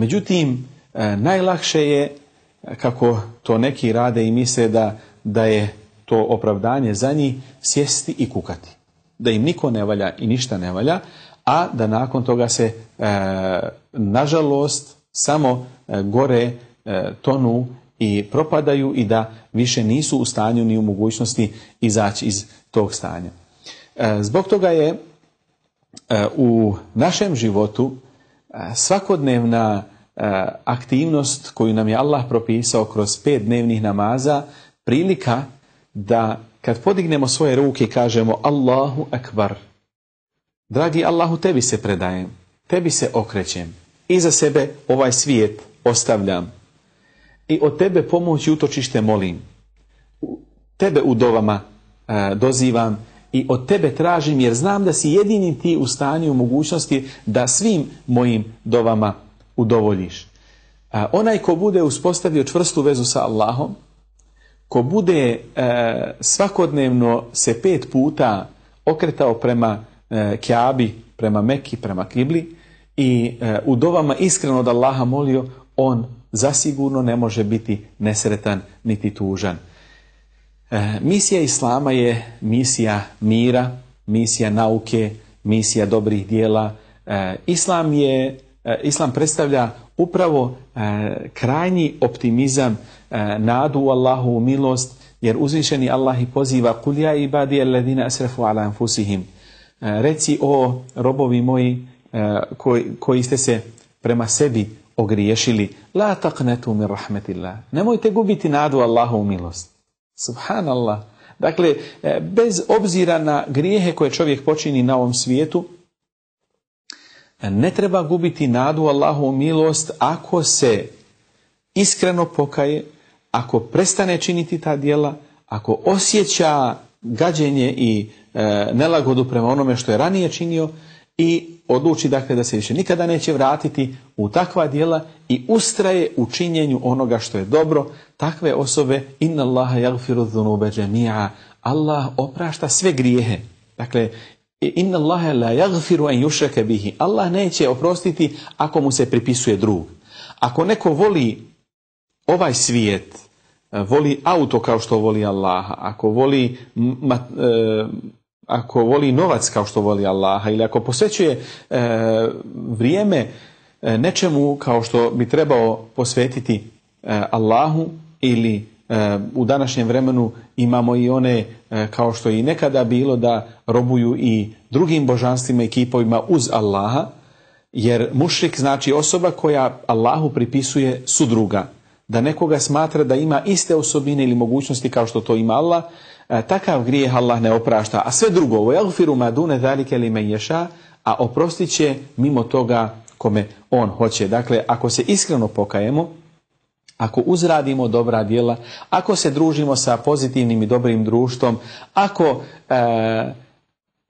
Međutim, najlakše je, kako to neki rade i misle da, da je to opravdanje za njih, sjesti i kukati. Da im niko ne valja i ništa ne valja, a da nakon toga se, nažalost, samo gore tonu i propadaju i da više nisu u stanju ni u mogućnosti izaći iz tog stanja. E, zbog toga je e, u našem životu e, svakodnevna aktivnost koju nam je Allah propisao kroz pet dnevnih namaza prilika da kad podignemo svoje ruke kažemo Allahu akbar dragi Allahu tebi se predajem tebi se okrećem i za sebe ovaj svijet ostavljam i od tebe pomoć i utočište molim. Tebe u dovama dozivam i od tebe tražim jer znam da si jedini ti u stanju u mogućnosti da svim mojim dovama udovoljiš. E, onaj ko bude uspostavio čvrstu vezu sa Allahom, ko bude e, svakodnevno se pet puta okretao prema e, Kjabi, prema Meki, prema Kibli i u dovama iskreno od Allaha molio, on zasigurno ne može biti nesretan niti tužan. E, misija Islama je misija mira, misija nauke, misija dobrih dijela. E, Islam je e, Islam predstavlja upravo krajnji optimizam, nadu u Allahu milost, jer uzvišeni Allah i poziva kul ja ibadi alladhina asrafu ala anfusihim. Reci o robovi moji koji, koji ste se prema sebi ogriješili. La taqnetu min rahmetillah. Nemojte gubiti nadu Allahu milost. Subhanallah. Dakle, e, bez obzira na grijehe koje čovjek počini na ovom svijetu, ne treba gubiti nadu Allahu milost ako se iskreno pokaje, ako prestane činiti ta djela, ako osjeća gađenje i e, nelagodu prema onome što je ranije činio i odluči dakle da se više nikada neće vratiti u takva djela i ustraje u činjenju onoga što je dobro, takve osobe inna Allaha yaghfiru dhunube. Allah oprašta sve grijehe. Dakle, inna Allaha la yaghfiru an yushraka bihi. Allah neće oprostiti ako mu se pripisuje drug. Ako neko voli ovaj svijet, voli auto kao što voli Allaha, ako voli e, ako voli novac kao što voli Allaha ili ako posvećuje e, vrijeme e, nečemu kao što bi trebao posvetiti e, Allahu ili u današnjem vremenu imamo i one kao što je i nekada bilo da robuju i drugim božanstvima i kipovima uz Allaha jer mušrik znači osoba koja Allahu pripisuje sudruga da nekoga smatra da ima iste osobine ili mogućnosti kao što to ima Allah, e, takav grijeh Allah ne oprašta. A sve drugo, u elfiru madune dalike li menješa, a oprostit će mimo toga kome on hoće. Dakle, ako se iskreno pokajemo, ako uzradimo dobra djela, ako se družimo sa pozitivnim i dobrim društvom, ako e,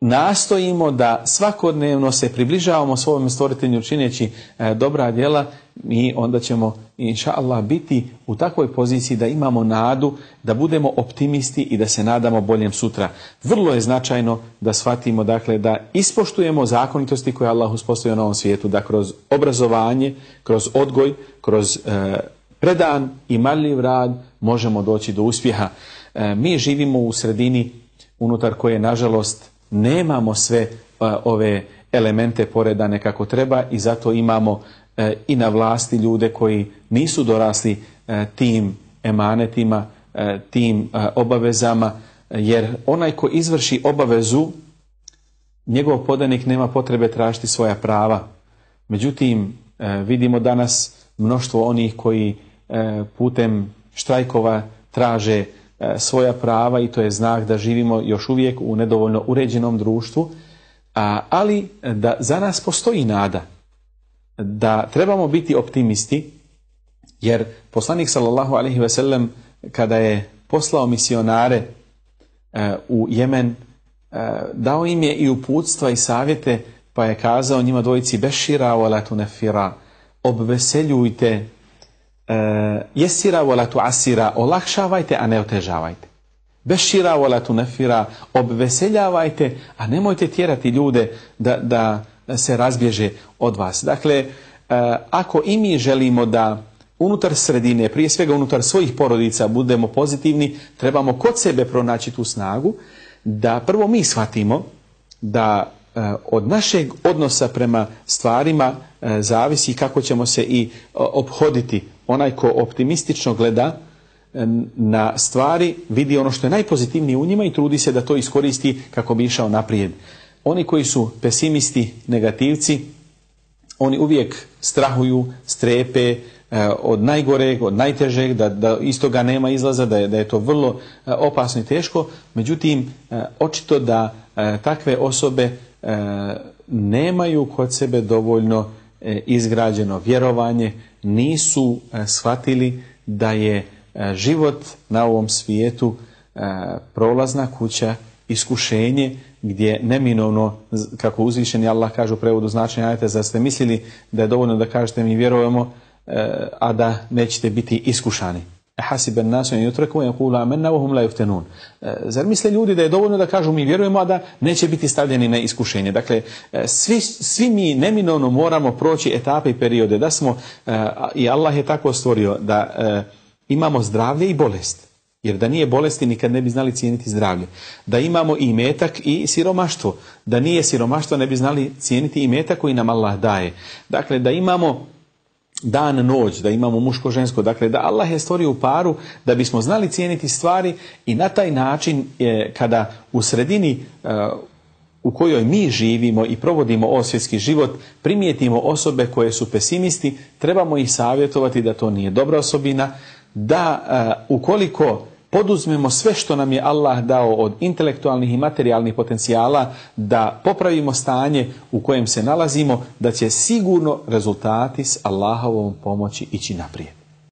nastojimo da svakodnevno se približavamo svojom stvoritelju čineći e, dobra djela, mi onda ćemo inša Allah biti u takvoj poziciji da imamo nadu, da budemo optimisti i da se nadamo boljem sutra. Vrlo je značajno da shvatimo dakle da ispoštujemo zakonitosti koje Allah uspostavio na ovom svijetu, da kroz obrazovanje, kroz odgoj, kroz e, predan i marljiv rad možemo doći do uspjeha. E, mi živimo u sredini unutar koje nažalost nemamo sve ove elemente poredane kako treba i zato imamo e, i na vlasti ljude koji nisu dorasli e, tim emanetima, e, tim obavezama, jer onaj ko izvrši obavezu, njegov podanik nema potrebe tražiti svoja prava. Međutim, vidimo danas mnoštvo onih koji putem štrajkova traže svoja prava i to je znak da živimo još uvijek u nedovoljno uređenom društvu, ali da za nas postoji nada, da trebamo biti optimisti, jer poslanik sallallahu alaihi sellem kada je poslao misionare e, u Jemen, e, dao im je i uputstva i savjete, pa je kazao njima dvojici bešira wala tunefira, obveseljujte E, jesira vola tu asira, olakšavajte, a ne otežavajte. Bešira vola tu nefira, obveseljavajte, a nemojte tjerati ljude da, da se razbježe od vas. Dakle, ako i mi želimo da unutar sredine, prije svega unutar svojih porodica budemo pozitivni, trebamo kod sebe pronaći tu snagu da prvo mi shvatimo da e, od našeg odnosa prema stvarima e, zavisi kako ćemo se i obhoditi. Onaj ko optimistično gleda na stvari, vidi ono što je najpozitivnije u njima i trudi se da to iskoristi kako bi išao naprijed. Oni koji su pesimisti, negativci, oni uvijek strahuju, strepe, E, od najgoreg, od najtežeg, da, da iz toga nema izlaza, da je, da je to vrlo e, opasno i teško. Međutim, e, očito da takve osobe nemaju kod sebe dovoljno izgrađeno vjerovanje, nisu shvatili da je život na ovom svijetu prolazna kuća, iskušenje gdje neminovno, kako uzvišeni Allah kaže u prevodu značenja ajte, zar ste mislili da je dovoljno da kažete mi vjerujemo, a da nećete biti iskušani. Hasiben nasu en yutraku yaqulu amanna wa hum la yuftanun. Zar misle ljudi da je dovoljno da kažu mi vjerujemo a da neće biti stavljeni na iskušenje. Dakle svi, svi mi neminovno moramo proći etape i periode da smo i Allah je tako stvorio da imamo zdravlje i bolest. Jer da nije bolesti nikad ne bi znali cijeniti zdravlje. Da imamo i metak i siromaštvo. Da nije siromaštvo ne bi znali cijeniti i metak koji nam Allah daje. Dakle, da imamo dan noć, da imamo muško žensko, dakle da Allah je stvorio u paru da bismo znali cijeniti stvari i na taj način je, kada u sredini e, u kojoj mi živimo i provodimo osvjetski život, primijetimo osobe koje su pesimisti, trebamo ih savjetovati da to nije dobra osobina, da e, ukoliko poduzmemo sve što nam je Allah dao od intelektualnih i materijalnih potencijala da popravimo stanje u kojem se nalazimo, da će sigurno rezultati s Allahovom pomoći ići naprijed.